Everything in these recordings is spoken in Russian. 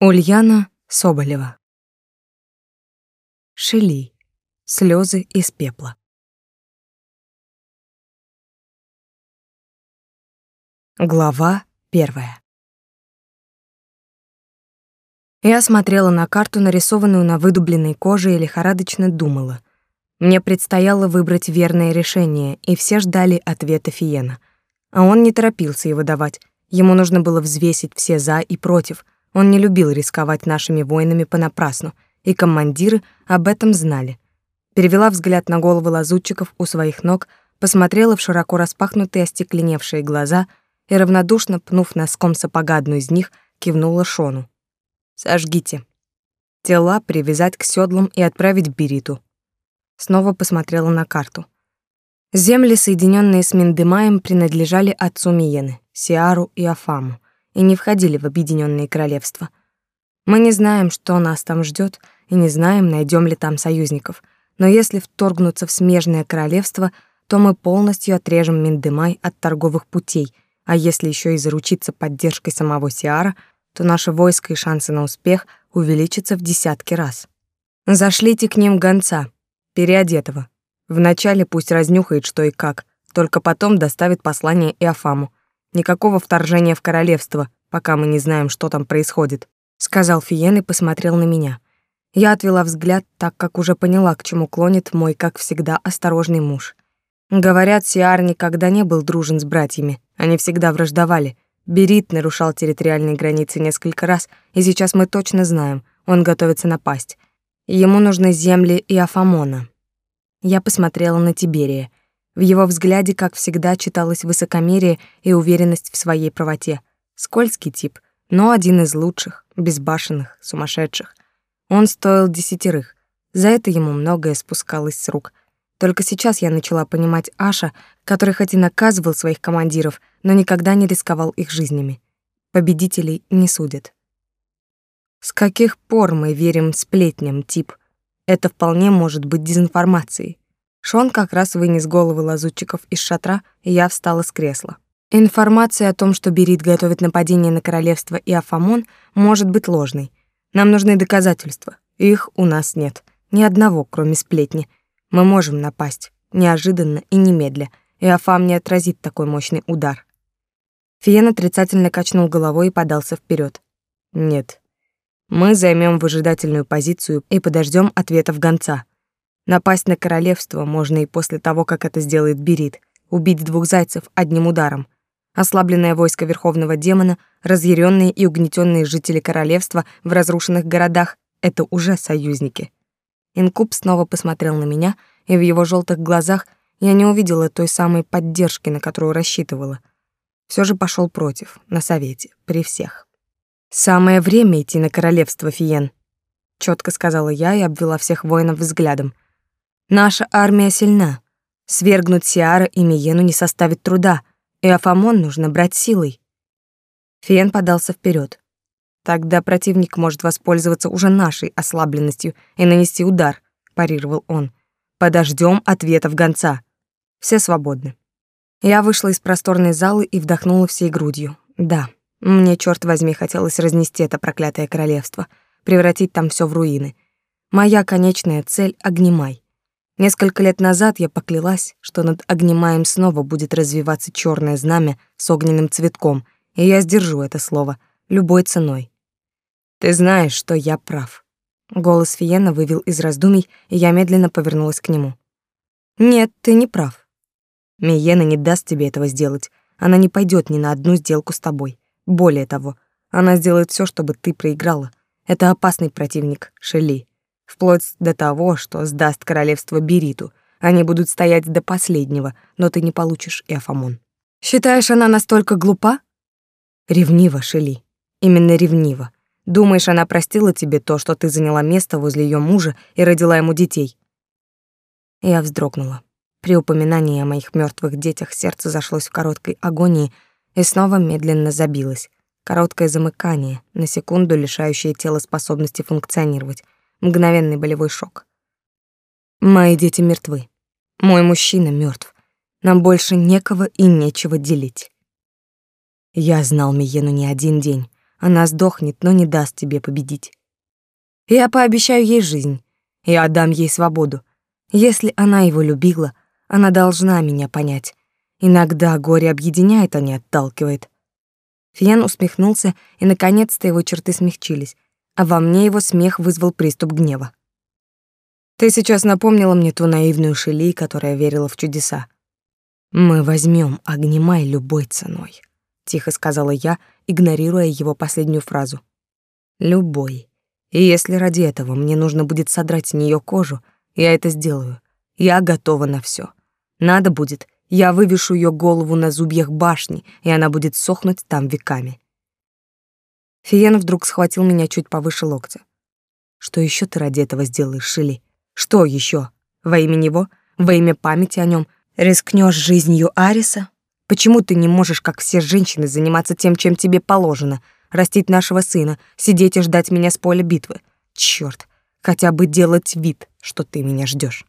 Ульяна Соболева. Шели. Слезы из пепла. Глава первая. Я смотрела на карту, нарисованную на выдубленной коже, и лихорадочно думала. Мне предстояло выбрать верное решение, и все ждали ответа Фиена. А он не торопился его давать. Ему нужно было взвесить все «за» и «против», — он не любил рисковать нашими воинами понапрасну, и командиры об этом знали. Перевела взгляд на головы лазутчиков у своих ног, посмотрела в широко распахнутые остекленевшие глаза и, равнодушно пнув носком сапога одну из них, кивнула Шону. «Сожгите. Тела привязать к седлам и отправить Бериту». Снова посмотрела на карту. Земли, соединенные с Миндемаем, принадлежали отцу Миены, Сиару и Афаму и не входили в объединенные королевства. Мы не знаем, что нас там ждет, и не знаем, найдем ли там союзников. Но если вторгнуться в смежное королевство, то мы полностью отрежем Миндемай от торговых путей, а если еще и заручиться поддержкой самого Сиара, то наше войско и шансы на успех увеличатся в десятки раз. Зашлите к ним гонца, переодетого. Вначале пусть разнюхает, что и как, только потом доставит послание Иофаму. Никакого вторжения в королевство, пока мы не знаем, что там происходит, сказал Фиен и посмотрел на меня. Я отвела взгляд, так как уже поняла, к чему клонит мой, как всегда, осторожный муж. Говорят, Сиар никогда не был дружен с братьями, они всегда враждовали. Берит нарушал территориальные границы несколько раз, и сейчас мы точно знаем, он готовится напасть. Ему нужны земли и Афамона. Я посмотрела на Тиберия. В его взгляде, как всегда, читалось высокомерие и уверенность в своей правоте. Скользкий тип, но один из лучших, безбашенных, сумасшедших. Он стоил десятерых. За это ему многое спускалось с рук. Только сейчас я начала понимать Аша, который хоть и наказывал своих командиров, но никогда не рисковал их жизнями. Победителей не судят. С каких пор мы верим сплетням, тип? Это вполне может быть дезинформацией. Шон как раз вынес головы лазутчиков из шатра, и я встала с кресла. Информация о том, что Берит готовит нападение на королевство и Афамон, может быть ложной. Нам нужны доказательства. Их у нас нет. Ни одного, кроме сплетни. Мы можем напасть. Неожиданно и немедля. И Афам не отразит такой мощный удар. Фиен отрицательно качнул головой и подался вперед. Нет. Мы займем выжидательную позицию и подождем ответов гонца. Напасть на королевство можно и после того, как это сделает Берит, убить двух зайцев одним ударом. Ослабленное войско верховного демона, разъяренные и угнетенные жители королевства в разрушенных городах — это уже союзники. Инкуб снова посмотрел на меня, и в его желтых глазах я не увидела той самой поддержки, на которую рассчитывала. Все же пошел против, на совете, при всех. «Самое время идти на королевство, Фиен», — четко сказала я и обвела всех воинов взглядом — Наша армия сильна. Свергнуть Сиара и Миену не составит труда, и Афамон нужно брать силой. Фен подался вперед. Тогда противник может воспользоваться уже нашей ослабленностью и нанести удар, парировал он. Подождем ответов гонца. Все свободны. Я вышла из просторной залы и вдохнула всей грудью. Да, мне, черт возьми, хотелось разнести это проклятое королевство, превратить там все в руины. Моя конечная цель — Огнемай. Несколько лет назад я поклялась, что над Огнемаем снова будет развиваться черное знамя с огненным цветком, и я сдержу это слово любой ценой. Ты знаешь, что я прав. Голос Фиена вывел из раздумий, и я медленно повернулась к нему. Нет, ты не прав. Миена не даст тебе этого сделать. Она не пойдет ни на одну сделку с тобой. Более того, она сделает все, чтобы ты проиграла. Это опасный противник, Шелли вплоть до того, что сдаст королевство Бериту. Они будут стоять до последнего, но ты не получишь Эфамон. Считаешь, она настолько глупа? Ревнива, Шели. Именно ревнива. Думаешь, она простила тебе то, что ты заняла место возле ее мужа и родила ему детей? Я вздрогнула. При упоминании о моих мертвых детях сердце зашлось в короткой агонии и снова медленно забилось. Короткое замыкание, на секунду лишающее тело способности функционировать мгновенный болевой шок. Мои дети мертвы. Мой мужчина мертв. Нам больше некого и нечего делить. Я знал Миену не один день. Она сдохнет, но не даст тебе победить. Я пообещаю ей жизнь. Я отдам ей свободу. Если она его любила, она должна меня понять. Иногда горе объединяет, а не отталкивает. Фиен усмехнулся, и наконец-то его черты смягчились, а во мне его смех вызвал приступ гнева. Ты сейчас напомнила мне ту наивную Шели, которая верила в чудеса. Мы возьмем Огнемай любой ценой, тихо сказала я, игнорируя его последнюю фразу. Любой. И если ради этого мне нужно будет содрать с нее кожу, я это сделаю. Я готова на все. Надо будет, я вывешу ее голову на зубьях башни, и она будет сохнуть там веками. Фиен вдруг схватил меня чуть повыше локтя. Что еще ты ради этого сделаешь, Шили? Что еще? Во имя него? Во имя памяти о нем? Рискнешь жизнью Ариса? Почему ты не можешь, как все женщины, заниматься тем, чем тебе положено? Растить нашего сына, сидеть и ждать меня с поля битвы? Черт, хотя бы делать вид, что ты меня ждешь.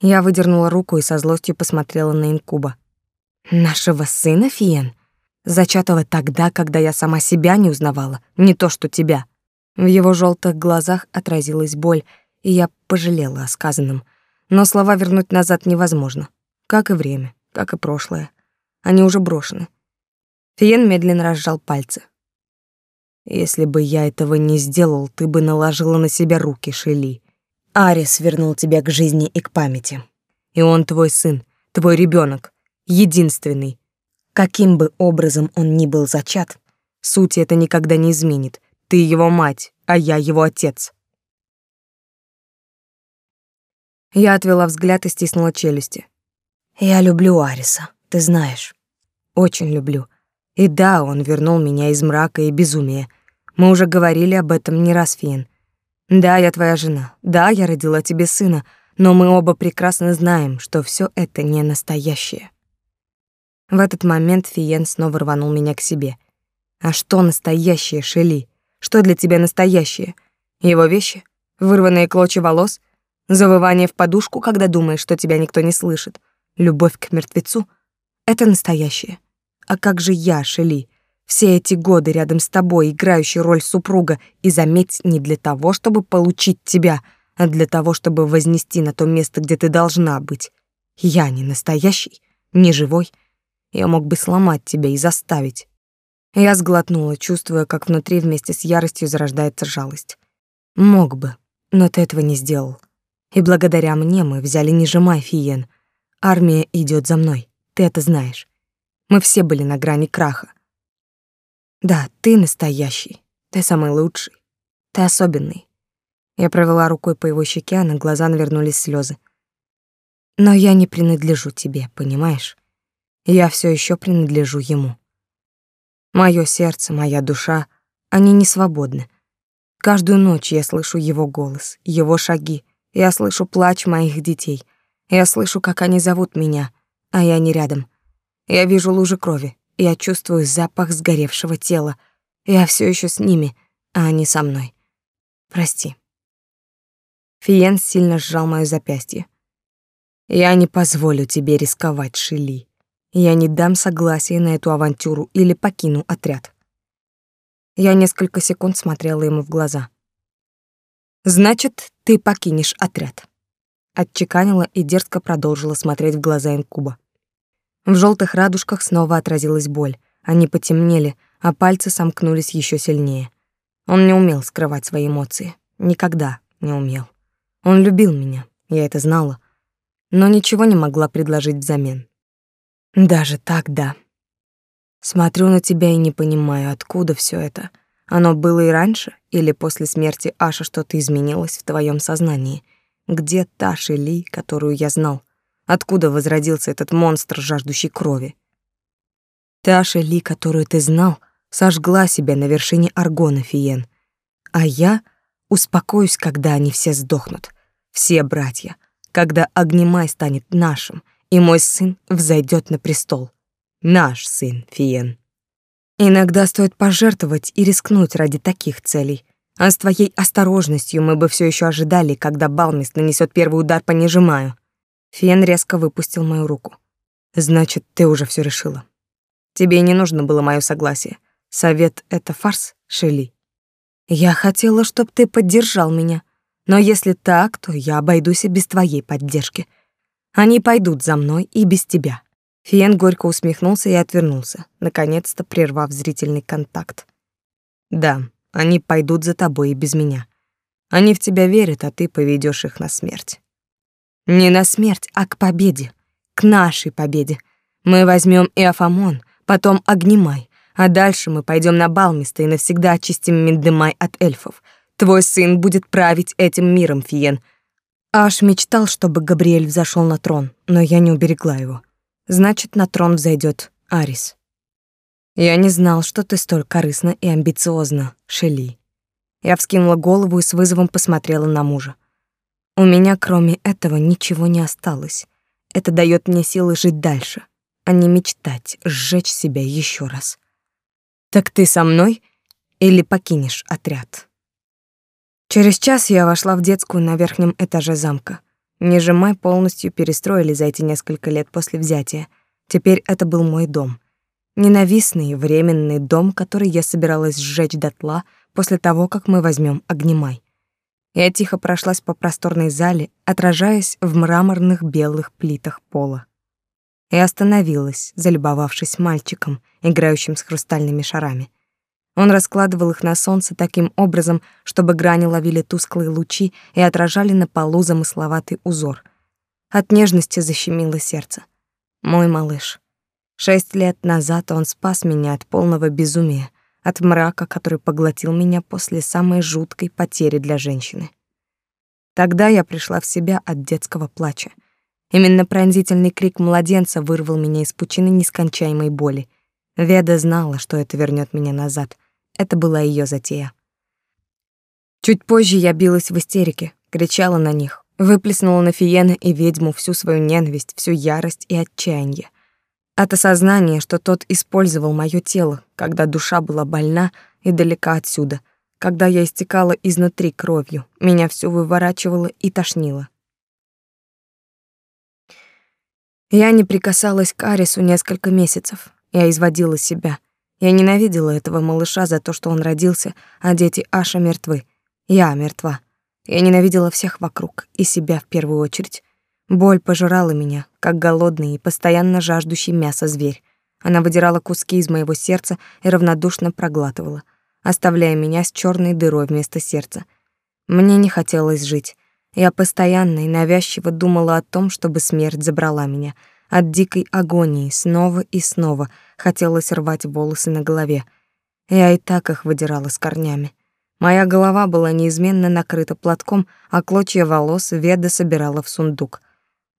Я выдернула руку и со злостью посмотрела на инкуба. «Нашего сына, Фиен? Зачатого тогда, когда я сама себя не узнавала, не то что тебя». В его желтых глазах отразилась боль, и я пожалела о сказанном. Но слова вернуть назад невозможно. Как и время, как и прошлое. Они уже брошены. Фиен медленно разжал пальцы. «Если бы я этого не сделал, ты бы наложила на себя руки, Шели. Арис вернул тебя к жизни и к памяти. И он твой сын, твой ребенок, единственный. Каким бы образом он ни был зачат, сути это никогда не изменит. Ты его мать, а я его отец. Я отвела взгляд и стиснула челюсти. Я люблю Ариса, ты знаешь. Очень люблю. И да, он вернул меня из мрака и безумия. Мы уже говорили об этом не раз, Фиен. Да, я твоя жена. Да, я родила тебе сына, но мы оба прекрасно знаем, что все это не настоящее. В этот момент Фиен снова рванул меня к себе. А что настоящее, Шели? Что для тебя настоящее? Его вещи? Вырванные клочья волос? Завывание в подушку, когда думаешь, что тебя никто не слышит. Любовь к мертвецу — это настоящее. А как же я, Шели? Все эти годы рядом с тобой, играющий роль супруга, и заметь, не для того, чтобы получить тебя, а для того, чтобы вознести на то место, где ты должна быть. Я не настоящий, не живой. Я мог бы сломать тебя и заставить. Я сглотнула, чувствуя, как внутри вместе с яростью зарождается жалость. Мог бы, но ты этого не сделал. И благодаря мне мы взяли Нижимай, Фиен. Армия идет за мной, ты это знаешь. Мы все были на грани краха. Да, ты настоящий, ты самый лучший, ты особенный. Я провела рукой по его щеке, а на глаза навернулись слезы. Но я не принадлежу тебе, понимаешь? Я все еще принадлежу ему. Мое сердце, моя душа, они не свободны. Каждую ночь я слышу его голос, его шаги, я слышу плач моих детей. Я слышу, как они зовут меня, а я не рядом. Я вижу лужи крови. Я чувствую запах сгоревшего тела. Я все еще с ними, а они со мной. Прости. Фиен сильно сжал моё запястье. Я не позволю тебе рисковать, Шили. Я не дам согласия на эту авантюру или покину отряд. Я несколько секунд смотрела ему в глаза. Значит, ты покинешь отряд. Отчеканила и дерзко продолжила смотреть в глаза инкуба. В желтых радужках снова отразилась боль. Они потемнели, а пальцы сомкнулись еще сильнее. Он не умел скрывать свои эмоции. Никогда не умел. Он любил меня, я это знала, но ничего не могла предложить взамен. Даже так, да. Смотрю на тебя и не понимаю, откуда все это. Оно было и раньше, или после смерти Аша что-то изменилось в твоем сознании? Где та Шели, которую я знал? Откуда возродился этот монстр, жаждущий крови? Та Шели, которую ты знал, сожгла себя на вершине Аргона, Фиен. А я успокоюсь, когда они все сдохнут. Все братья. Когда Огнемай станет нашим, и мой сын взойдет на престол. Наш сын, Фиен. Иногда стоит пожертвовать и рискнуть ради таких целей. А с твоей осторожностью мы бы все еще ожидали, когда Балмис нанесет первый удар по нежимаю. Фен резко выпустил мою руку. Значит, ты уже все решила. Тебе не нужно было мое согласие. Совет — это фарс, Шели. Я хотела, чтобы ты поддержал меня. Но если так, то я обойдусь и без твоей поддержки. Они пойдут за мной и без тебя. Фиен горько усмехнулся и отвернулся, наконец-то прервав зрительный контакт. Да, они пойдут за тобой и без меня. Они в тебя верят, а ты поведешь их на смерть. Не на смерть, а к победе. К нашей победе. Мы возьмем и Афамон, потом Огнемай, а дальше мы пойдем на Балмиста и навсегда очистим Миндемай от эльфов. Твой сын будет править этим миром, Фиен. Аш мечтал, чтобы Габриэль взошел на трон, но я не уберегла его. Значит, на трон взойдет Арис. Я не знал, что ты столь корыстна и амбициозна, Шели. Я вскинула голову и с вызовом посмотрела на мужа. У меня, кроме этого, ничего не осталось. Это дает мне силы жить дальше, а не мечтать сжечь себя еще раз. Так ты со мной или покинешь отряд? Через час я вошла в детскую на верхнем этаже замка. Нежимай полностью перестроили за эти несколько лет после взятия. Теперь это был мой дом. Ненавистный, временный дом, который я собиралась сжечь дотла после того, как мы возьмем Огнемай. Я тихо прошлась по просторной зале, отражаясь в мраморных белых плитах пола. И остановилась, залюбовавшись мальчиком, играющим с хрустальными шарами. Он раскладывал их на солнце таким образом, чтобы грани ловили тусклые лучи и отражали на полу замысловатый узор. От нежности защемило сердце. Мой малыш. Шесть лет назад он спас меня от полного безумия, от мрака, который поглотил меня после самой жуткой потери для женщины. Тогда я пришла в себя от детского плача. Именно пронзительный крик младенца вырвал меня из пучины нескончаемой боли. Веда знала, что это вернет меня назад. Это была ее затея. Чуть позже я билась в истерике, кричала на них, выплеснула на Фиена и ведьму всю свою ненависть, всю ярость и отчаяние. От осознания, что тот использовал моё тело, когда душа была больна и далека отсюда, когда я истекала изнутри кровью, меня всё выворачивало и тошнило. Я не прикасалась к Арису несколько месяцев. Я изводила себя. Я ненавидела этого малыша за то, что он родился, а дети Аша мертвы. Я мертва. Я ненавидела всех вокруг, и себя в первую очередь. Боль пожирала меня, как голодный и постоянно жаждущий мяса зверь. Она выдирала куски из моего сердца и равнодушно проглатывала, оставляя меня с черной дырой вместо сердца. Мне не хотелось жить. Я постоянно и навязчиво думала о том, чтобы смерть забрала меня. От дикой агонии снова и снова хотелось рвать волосы на голове. Я и так их выдирала с корнями. Моя голова была неизменно накрыта платком, а клочья волос Веда собирала в сундук —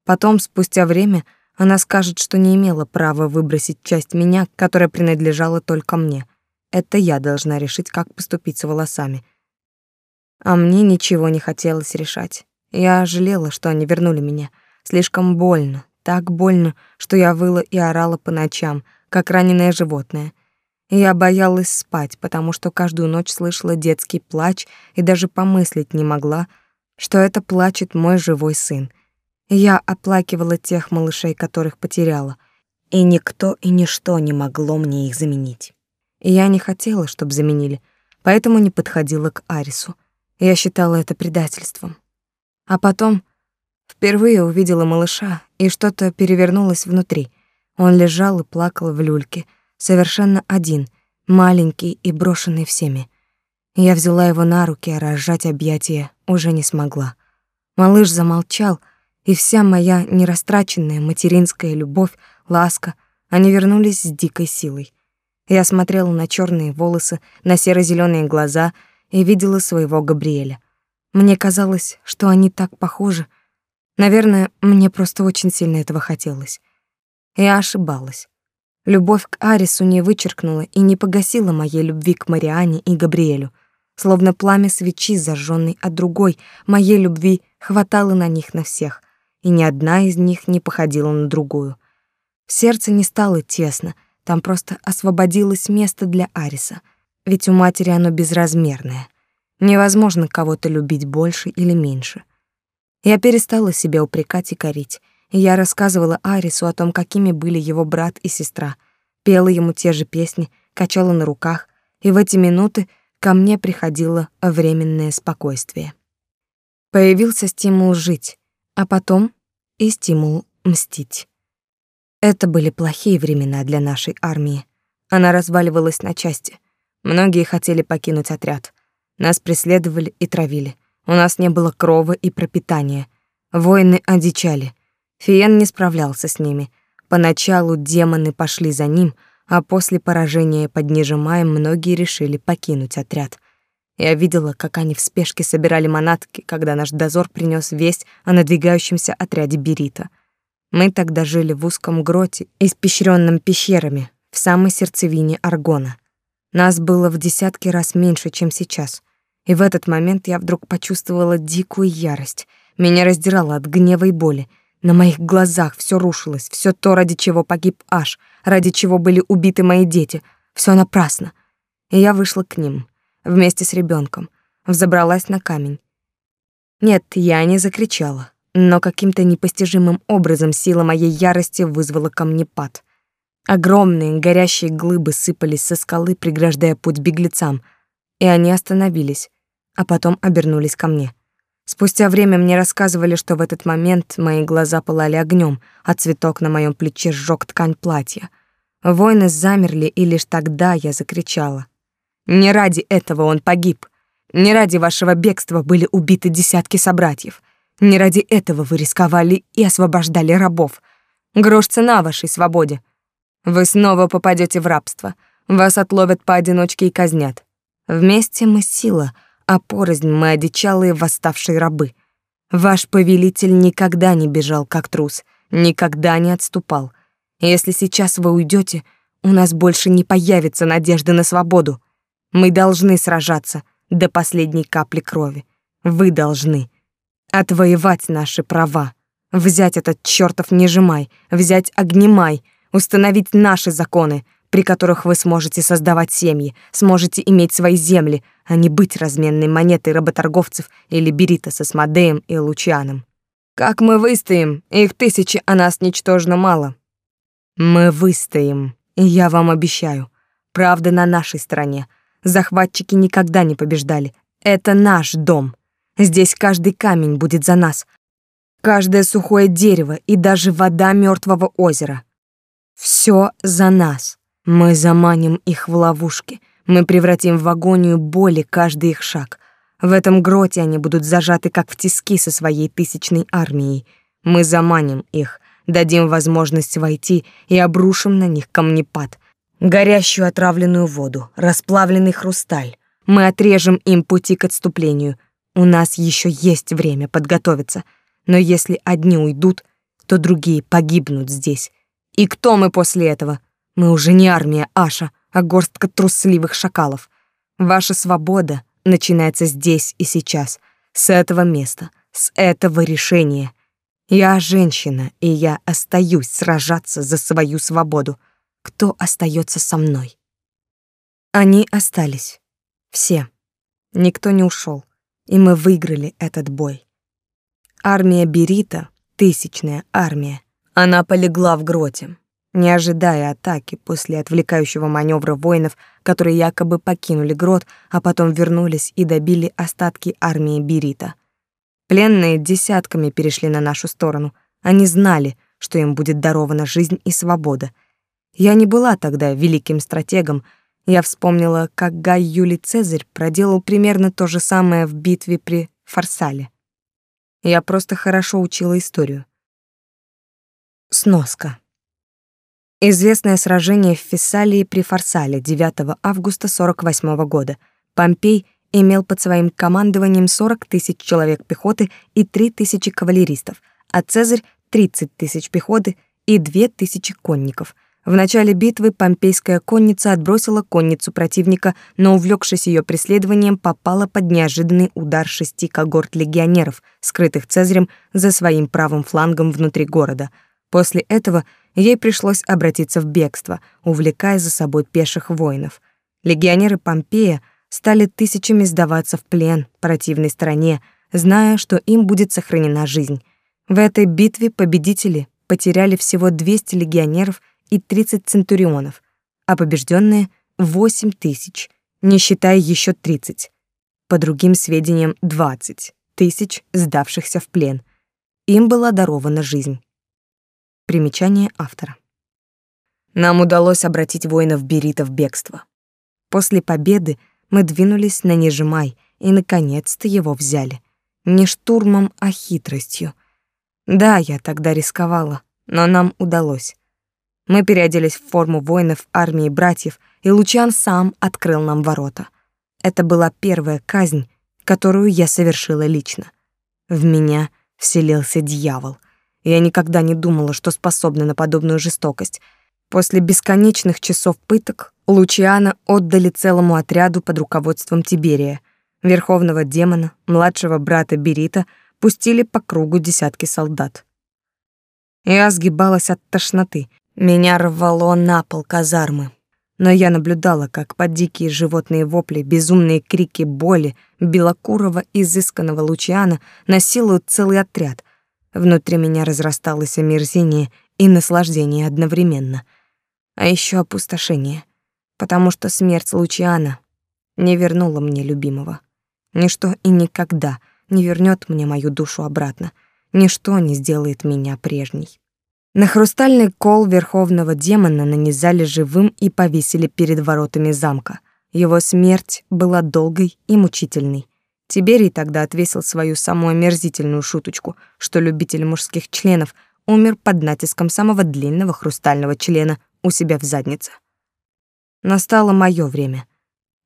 Потом, спустя время, она скажет, что не имела права выбросить часть меня, которая принадлежала только мне. Это я должна решить, как поступить с волосами. А мне ничего не хотелось решать. Я жалела, что они вернули меня. Слишком больно, так больно, что я выла и орала по ночам, как раненое животное. Я боялась спать, потому что каждую ночь слышала детский плач и даже помыслить не могла, что это плачет мой живой сын — я оплакивала тех малышей, которых потеряла, и никто и ничто не могло мне их заменить. Я не хотела, чтобы заменили, поэтому не подходила к Арису. Я считала это предательством. А потом впервые увидела малыша, и что-то перевернулось внутри. Он лежал и плакал в люльке, совершенно один, маленький и брошенный всеми. Я взяла его на руки, а разжать объятия уже не смогла. Малыш замолчал, и вся моя нерастраченная материнская любовь, ласка, они вернулись с дикой силой. Я смотрела на черные волосы, на серо зеленые глаза и видела своего Габриэля. Мне казалось, что они так похожи. Наверное, мне просто очень сильно этого хотелось. Я ошибалась. Любовь к Арису не вычеркнула и не погасила моей любви к Мариане и Габриэлю. Словно пламя свечи, зажженной от другой, моей любви хватало на них на всех — и ни одна из них не походила на другую. В сердце не стало тесно, там просто освободилось место для Ариса, ведь у матери оно безразмерное. Невозможно кого-то любить больше или меньше. Я перестала себя упрекать и корить, я рассказывала Арису о том, какими были его брат и сестра, пела ему те же песни, качала на руках, и в эти минуты ко мне приходило временное спокойствие. Появился стимул жить, а потом и стимул мстить. Это были плохие времена для нашей армии. Она разваливалась на части. Многие хотели покинуть отряд. Нас преследовали и травили. У нас не было крова и пропитания. Воины одичали. Фиен не справлялся с ними. Поначалу демоны пошли за ним, а после поражения под Нижимаем многие решили покинуть отряд. Я видела, как они в спешке собирали манатки, когда наш дозор принес весть о надвигающемся отряде Берита. Мы тогда жили в узком гроте, испещренном пещерами, в самой сердцевине Аргона. Нас было в десятки раз меньше, чем сейчас. И в этот момент я вдруг почувствовала дикую ярость. Меня раздирало от гнева и боли. На моих глазах все рушилось, все то, ради чего погиб Аш, ради чего были убиты мои дети. Все напрасно. И я вышла к ним, вместе с ребенком, взобралась на камень. Нет, я не закричала, но каким-то непостижимым образом сила моей ярости вызвала камнепад. Огромные горящие глыбы сыпались со скалы, преграждая путь беглецам, и они остановились, а потом обернулись ко мне. Спустя время мне рассказывали, что в этот момент мои глаза пылали огнем, а цветок на моем плече сжёг ткань платья. Воины замерли, и лишь тогда я закричала. Не ради этого он погиб. Не ради вашего бегства были убиты десятки собратьев. Не ради этого вы рисковали и освобождали рабов. Грош цена вашей свободе. Вы снова попадете в рабство. Вас отловят поодиночке и казнят. Вместе мы сила, а порознь мы одичалые восставшие рабы. Ваш повелитель никогда не бежал как трус, никогда не отступал. Если сейчас вы уйдете, у нас больше не появится надежды на свободу. Мы должны сражаться до последней капли крови. Вы должны отвоевать наши права, взять этот чёртов нежимай, взять огнемай, установить наши законы, при которых вы сможете создавать семьи, сможете иметь свои земли, а не быть разменной монетой работорговцев или Берита со Смодеем и Лучаном. Как мы выстоим? Их тысячи, а нас ничтожно мало. Мы выстоим, и я вам обещаю. Правда на нашей стороне. Захватчики никогда не побеждали. Это наш дом. Здесь каждый камень будет за нас. Каждое сухое дерево и даже вода мертвого озера. Все за нас. Мы заманим их в ловушки. Мы превратим в агонию боли каждый их шаг. В этом гроте они будут зажаты, как в тиски со своей тысячной армией. Мы заманим их, дадим возможность войти и обрушим на них камнепад — горящую отравленную воду, расплавленный хрусталь. Мы отрежем им пути к отступлению. У нас еще есть время подготовиться. Но если одни уйдут, то другие погибнут здесь. И кто мы после этого? Мы уже не армия Аша, а горстка трусливых шакалов. Ваша свобода начинается здесь и сейчас, с этого места, с этого решения. Я женщина, и я остаюсь сражаться за свою свободу кто остается со мной. Они остались. Все. Никто не ушел, и мы выиграли этот бой. Армия Берита, тысячная армия, она полегла в гроте, не ожидая атаки после отвлекающего маневра воинов, которые якобы покинули грот, а потом вернулись и добили остатки армии Берита. Пленные десятками перешли на нашу сторону. Они знали, что им будет дарована жизнь и свобода, я не была тогда великим стратегом. Я вспомнила, как Гай Юлий Цезарь проделал примерно то же самое в битве при Фарсале. Я просто хорошо учила историю. Сноска. Известное сражение в Фессалии при Фарсале 9 августа 48 года. Помпей имел под своим командованием 40 тысяч человек пехоты и 3 тысячи кавалеристов, а Цезарь — 30 тысяч пехоты и 2 тысячи конников — в начале битвы помпейская конница отбросила конницу противника, но, увлекшись ее преследованием, попала под неожиданный удар шести когорт легионеров, скрытых Цезарем за своим правым флангом внутри города. После этого ей пришлось обратиться в бегство, увлекая за собой пеших воинов. Легионеры Помпея стали тысячами сдаваться в плен противной стороне, зная, что им будет сохранена жизнь. В этой битве победители потеряли всего 200 легионеров и 30 центурионов, а побежденные — 8 тысяч. не считая еще 30. По другим сведениям, 20 тысяч сдавшихся в плен. Им была дарована жизнь. Примечание автора. Нам удалось обратить воинов Берита в бегство. После победы мы двинулись на Нежимай и наконец-то его взяли. Не штурмом, а хитростью. Да, я тогда рисковала, но нам удалось. Мы переоделись в форму воинов армии братьев, и Лучан сам открыл нам ворота. Это была первая казнь, которую я совершила лично. В меня вселился дьявол. Я никогда не думала, что способна на подобную жестокость — После бесконечных часов пыток Лучиана отдали целому отряду под руководством Тиберия. Верховного демона, младшего брата Берита, пустили по кругу десятки солдат. Я сгибалась от тошноты. Меня рвало на пол казармы. Но я наблюдала, как под дикие животные вопли, безумные крики боли белокурого изысканного Лучиана насилуют целый отряд. Внутри меня разрасталось омерзение и наслаждение одновременно — а еще опустошение, потому что смерть Лучиана не вернула мне любимого. Ничто и никогда не вернет мне мою душу обратно, ничто не сделает меня прежней. На хрустальный кол верховного демона нанизали живым и повесили перед воротами замка. Его смерть была долгой и мучительной. Тиберий тогда отвесил свою самую омерзительную шуточку, что любитель мужских членов умер под натиском самого длинного хрустального члена у себя в заднице. Настало мое время.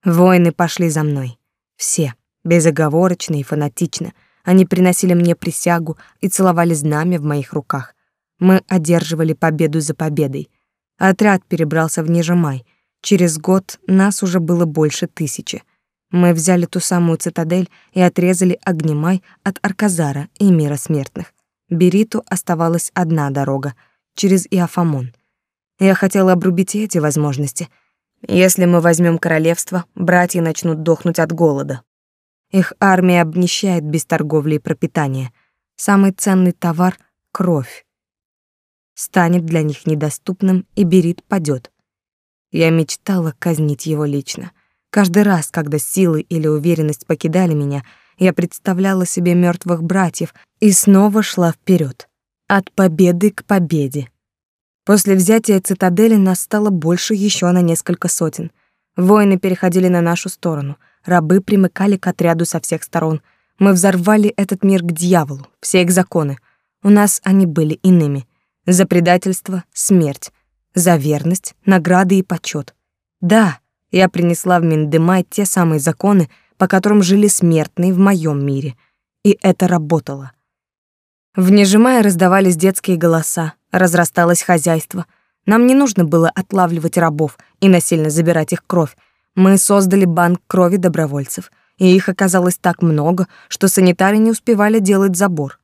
Воины пошли за мной. Все, безоговорочно и фанатично. Они приносили мне присягу и целовали знамя в моих руках. Мы одерживали победу за победой. Отряд перебрался в Нижемай. Через год нас уже было больше тысячи. Мы взяли ту самую цитадель и отрезали Огнемай от Арказара и мира смертных. Бериту оставалась одна дорога — через Иофамон — я хотела обрубить эти возможности. Если мы возьмем королевство, братья начнут дохнуть от голода. Их армия обнищает без торговли и пропитания. Самый ценный товар — кровь. Станет для них недоступным, и Берит падет. Я мечтала казнить его лично. Каждый раз, когда силы или уверенность покидали меня, я представляла себе мертвых братьев и снова шла вперед, От победы к победе. После взятия цитадели нас стало больше еще на несколько сотен. Воины переходили на нашу сторону, рабы примыкали к отряду со всех сторон. Мы взорвали этот мир к дьяволу, все их законы. У нас они были иными. За предательство — смерть. За верность — награды и почет. Да, я принесла в Миндемай те самые законы, по которым жили смертные в моем мире. И это работало. В Нежимае раздавались детские голоса, разрасталось хозяйство. Нам не нужно было отлавливать рабов и насильно забирать их кровь. Мы создали банк крови добровольцев, и их оказалось так много, что санитары не успевали делать забор.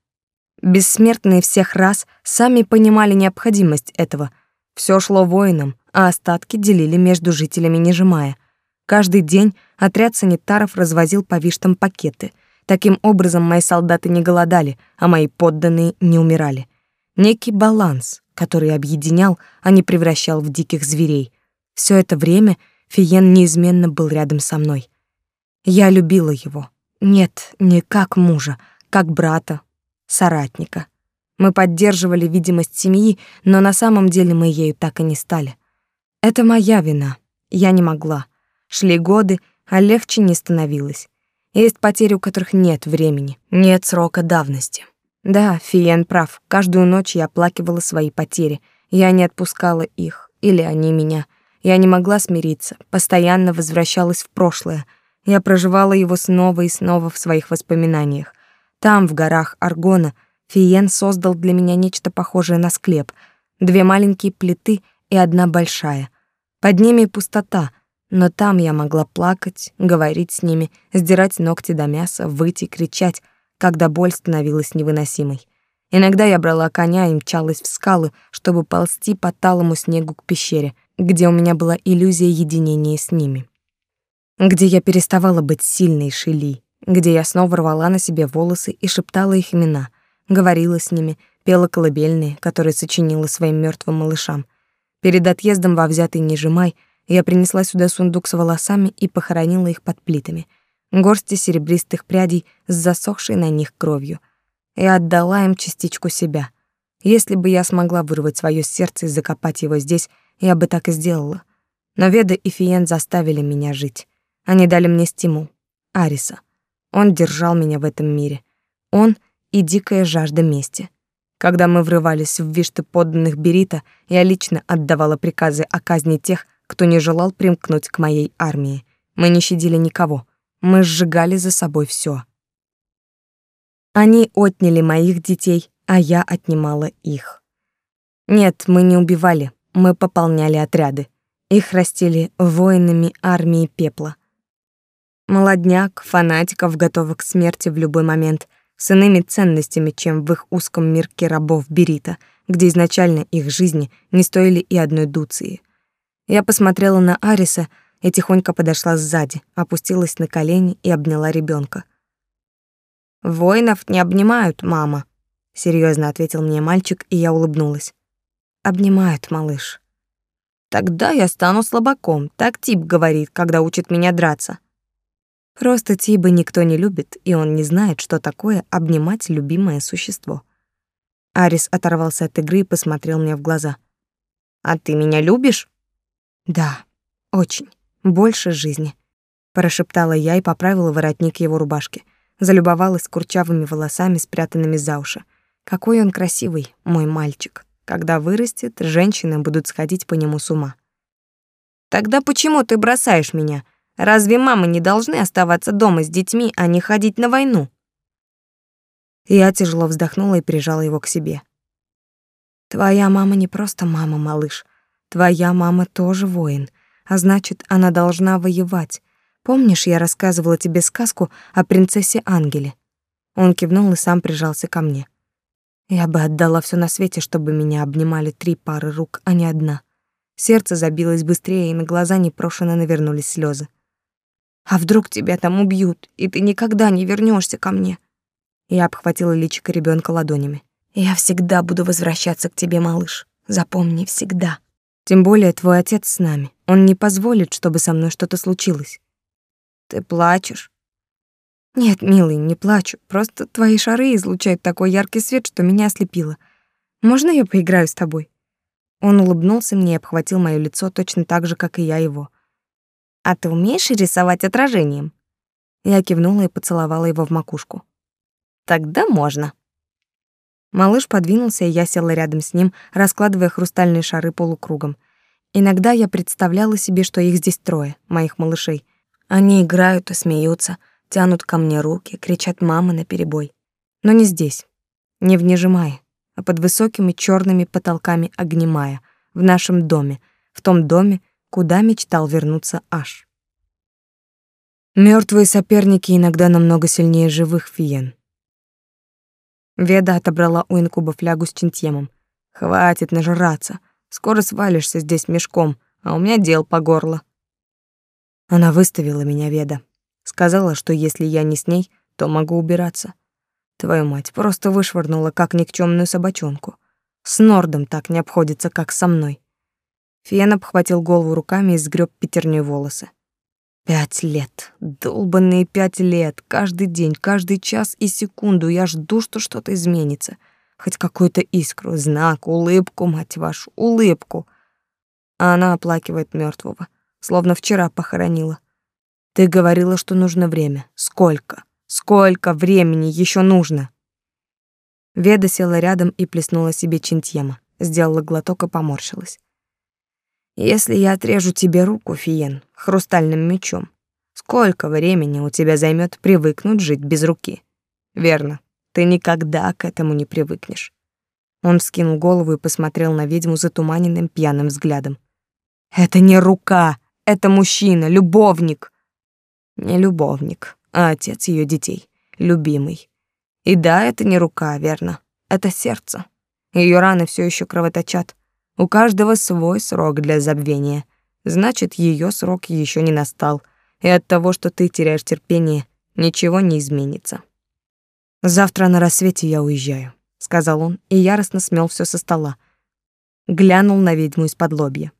Бессмертные всех рас сами понимали необходимость этого. Все шло воинам, а остатки делили между жителями Нежимая. Каждый день отряд санитаров развозил по виштам пакеты. Таким образом, мои солдаты не голодали, а мои подданные не умирали некий баланс, который объединял, а не превращал в диких зверей. Все это время Фиен неизменно был рядом со мной. Я любила его. Нет, не как мужа, как брата, соратника. Мы поддерживали видимость семьи, но на самом деле мы ею так и не стали. Это моя вина. Я не могла. Шли годы, а легче не становилось. Есть потери, у которых нет времени, нет срока давности. Да, Фиен прав. Каждую ночь я оплакивала свои потери. Я не отпускала их, или они меня. Я не могла смириться, постоянно возвращалась в прошлое. Я проживала его снова и снова в своих воспоминаниях. Там, в горах Аргона, Фиен создал для меня нечто похожее на склеп. Две маленькие плиты и одна большая. Под ними пустота, но там я могла плакать, говорить с ними, сдирать ногти до мяса, выйти, кричать, когда боль становилась невыносимой. Иногда я брала коня и мчалась в скалы, чтобы ползти по талому снегу к пещере, где у меня была иллюзия единения с ними. Где я переставала быть сильной Шили, где я снова рвала на себе волосы и шептала их имена, говорила с ними, пела колыбельные, которые сочинила своим мертвым малышам. Перед отъездом во взятый Нежимай Я принесла сюда сундук с волосами и похоронила их под плитами. Горсти серебристых прядей с засохшей на них кровью. Я отдала им частичку себя. Если бы я смогла вырвать свое сердце и закопать его здесь, я бы так и сделала. Но Веда и Фиен заставили меня жить. Они дали мне стимул. Ариса. Он держал меня в этом мире. Он и дикая жажда мести. Когда мы врывались в вишты подданных Берита, я лично отдавала приказы о казни тех, кто не желал примкнуть к моей армии. Мы не щадили никого. Мы сжигали за собой все. Они отняли моих детей, а я отнимала их. Нет, мы не убивали, мы пополняли отряды. Их растили воинами армии пепла. Молодняк, фанатиков, готовых к смерти в любой момент, с иными ценностями, чем в их узком мирке рабов Берита, где изначально их жизни не стоили и одной дуции. Я посмотрела на Ариса и тихонько подошла сзади, опустилась на колени и обняла ребенка. «Воинов не обнимают, мама», — серьезно ответил мне мальчик, и я улыбнулась. «Обнимают, малыш». Тогда я стану слабаком, так Тип говорит, когда учит меня драться. Просто Тиба никто не любит, и он не знает, что такое обнимать любимое существо. Арис оторвался от игры и посмотрел мне в глаза. «А ты меня любишь?» «Да, очень. Больше жизни», — прошептала я и поправила воротник его рубашки. Залюбовалась курчавыми волосами, спрятанными за уши. Какой он красивый, мой мальчик. Когда вырастет, женщины будут сходить по нему с ума. Тогда почему ты бросаешь меня? Разве мамы не должны оставаться дома с детьми, а не ходить на войну? Я тяжело вздохнула и прижала его к себе. Твоя мама не просто мама, малыш. Твоя мама тоже воин, а значит, она должна воевать. Помнишь, я рассказывала тебе сказку о принцессе Ангеле? Он кивнул и сам прижался ко мне. Я бы отдала все на свете, чтобы меня обнимали три пары рук, а не одна. Сердце забилось быстрее, и на глаза непрошено навернулись слезы. А вдруг тебя там убьют, и ты никогда не вернешься ко мне? Я обхватила личико ребенка ладонями. Я всегда буду возвращаться к тебе, малыш. Запомни, всегда. Тем более твой отец с нами. Он не позволит, чтобы со мной что-то случилось. Ты плачешь? Нет, милый, не плачу. Просто твои шары излучают такой яркий свет, что меня ослепило. Можно я поиграю с тобой? Он улыбнулся мне и обхватил моё лицо точно так же, как и я его. А ты умеешь рисовать отражением? Я кивнула и поцеловала его в макушку. Тогда можно. Малыш подвинулся, и я села рядом с ним, раскладывая хрустальные шары полукругом. Иногда я представляла себе, что их здесь трое, моих малышей. Они играют и смеются — тянут ко мне руки, кричат мамы на перебой. Но не здесь, не в Нежимае, а под высокими черными потолками Огнемая, в нашем доме, в том доме, куда мечтал вернуться Аш. Мертвые соперники иногда намного сильнее живых, Фиен. Веда отобрала у инкуба флягу с чинтьемом. «Хватит нажраться. Скоро свалишься здесь мешком, а у меня дел по горло». Она выставила меня, Веда. Сказала, что если я не с ней, то могу убираться. Твою мать просто вышвырнула как никчемную собачонку. С Нордом так не обходится, как со мной. Фиен обхватил голову руками и сгреб пятерней волосы. Пять лет, долбанные пять лет, каждый день, каждый час и секунду я жду, что что-то изменится. Хоть какую-то искру, знак, улыбку, мать вашу, улыбку. А она оплакивает мертвого, словно вчера похоронила. Ты говорила, что нужно время. Сколько? Сколько времени еще нужно? Веда села рядом и плеснула себе чинтьема, сделала глоток и поморщилась. Если я отрежу тебе руку, Фиен, хрустальным мечом, сколько времени у тебя займет привыкнуть жить без руки? Верно, ты никогда к этому не привыкнешь. Он вскинул голову и посмотрел на ведьму затуманенным пьяным взглядом. Это не рука, это мужчина, любовник. Не любовник, а отец ее детей, любимый. И да, это не рука, верно. Это сердце. Ее раны все еще кровоточат. У каждого свой срок для забвения. Значит, ее срок еще не настал. И от того, что ты теряешь терпение, ничего не изменится. Завтра на рассвете я уезжаю, сказал он и яростно смел все со стола. Глянул на ведьму из-под лобья.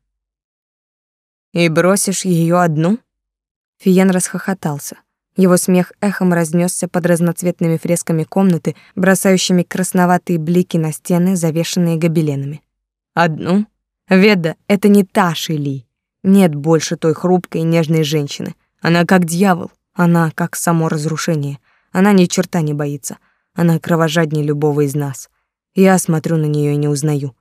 И бросишь ее одну? Фиен расхохотался. Его смех эхом разнесся под разноцветными фресками комнаты, бросающими красноватые блики на стены, завешенные гобеленами. Одну? Веда, это не та Шили. Нет больше той хрупкой и нежной женщины. Она как дьявол, она как само разрушение. Она ни черта не боится. Она кровожаднее любого из нас. Я смотрю на нее и не узнаю.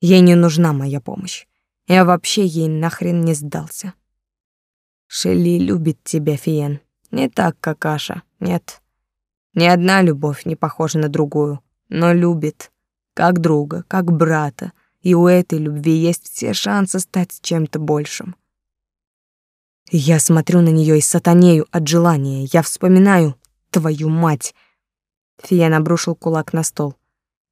Ей не нужна моя помощь. Я вообще ей нахрен не сдался. Шелли любит тебя, Фиен. Не так, как Аша, нет. Ни одна любовь не похожа на другую, но любит. Как друга, как брата. И у этой любви есть все шансы стать чем-то большим. Я смотрю на нее и сатанею от желания. Я вспоминаю твою мать. Фиен обрушил кулак на стол.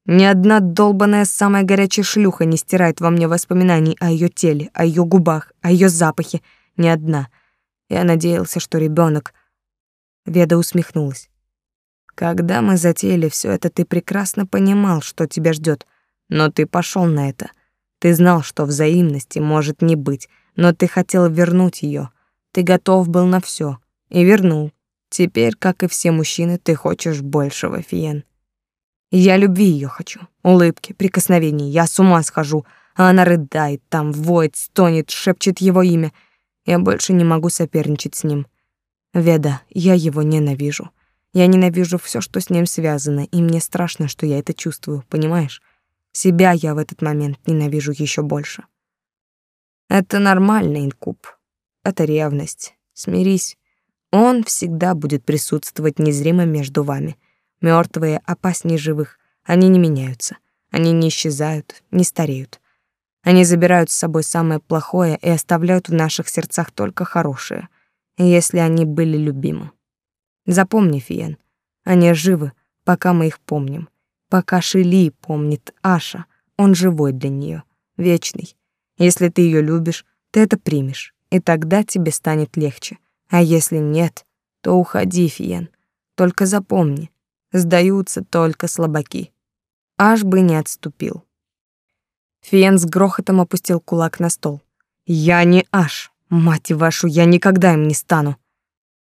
Ни одна долбаная самая горячая шлюха не стирает во мне воспоминаний о ее теле, о ее губах, о ее запахе. Ни одна. Я надеялся, что ребенок. Веда усмехнулась. Когда мы затеяли все это, ты прекрасно понимал, что тебя ждет, но ты пошел на это. Ты знал, что взаимности может не быть, но ты хотел вернуть ее. Ты готов был на все и вернул. Теперь, как и все мужчины, ты хочешь большего, Фиен. Я любви ее хочу, улыбки, прикосновений. Я с ума схожу, а она рыдает там, воет, стонет, шепчет его имя. Я больше не могу соперничать с ним. Веда, я его ненавижу. Я ненавижу все, что с ним связано, и мне страшно, что я это чувствую, понимаешь? Себя я в этот момент ненавижу еще больше. Это нормально, инкуб. Это ревность. Смирись. Он всегда будет присутствовать незримо между вами. Мертвые опаснее живых. Они не меняются. Они не исчезают, не стареют. Они забирают с собой самое плохое и оставляют в наших сердцах только хорошее, если они были любимы. Запомни, Фиен, они живы, пока мы их помним. Пока Шили помнит Аша, он живой для нее, вечный. Если ты ее любишь, ты это примешь, и тогда тебе станет легче. А если нет, то уходи, Фиен. Только запомни, сдаются только слабаки. Аж бы не отступил. Фиен с грохотом опустил кулак на стол. «Я не Аш, мать вашу, я никогда им не стану».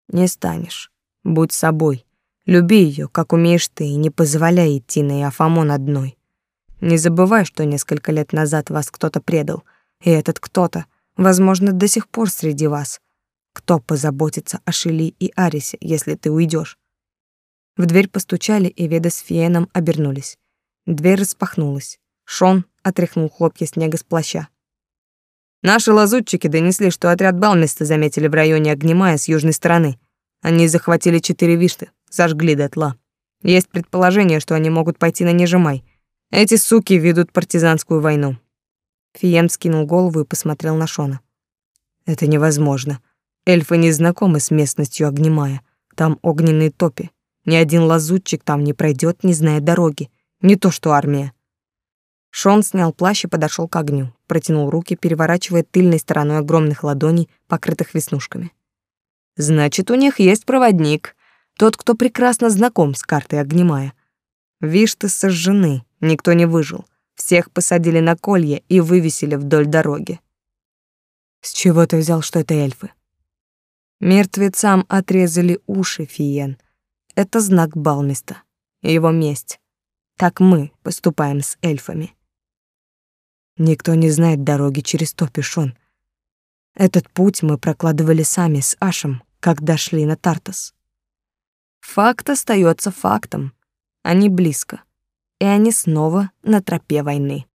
«Не станешь. Будь собой. Люби ее, как умеешь ты, и не позволяй идти на Иофамон одной. Не забывай, что несколько лет назад вас кто-то предал, и этот кто-то, возможно, до сих пор среди вас. Кто позаботится о Шили и Арисе, если ты уйдешь? В дверь постучали, и Веда с Фиеном обернулись. Дверь распахнулась. Шон отряхнул хлопья снега с плаща. Наши лазутчики донесли, что отряд Балмиста заметили в районе Огнемая с южной стороны. Они захватили четыре вишты, зажгли дотла. Есть предположение, что они могут пойти на Нежимай. Эти суки ведут партизанскую войну. Фиен скинул голову и посмотрел на Шона. Это невозможно. Эльфы не знакомы с местностью Огнемая. Там огненные топи. Ни один лазутчик там не пройдет, не зная дороги. Не то что армия. Шон снял плащ и подошел к огню, протянул руки, переворачивая тыльной стороной огромных ладоней, покрытых веснушками. Значит, у них есть проводник, тот, кто прекрасно знаком с картой Огнемая. Вишты сожжены, никто не выжил. Всех посадили на колья и вывесили вдоль дороги. С чего ты взял, что это эльфы? Мертвецам отрезали уши, Фиен. Это знак Балмиста, его месть. Так мы поступаем с эльфами. Никто не знает дороги через Топишон. Этот путь мы прокладывали сами с Ашем, когда шли на Тартас. Факт остается фактом. Они близко, и они снова на тропе войны.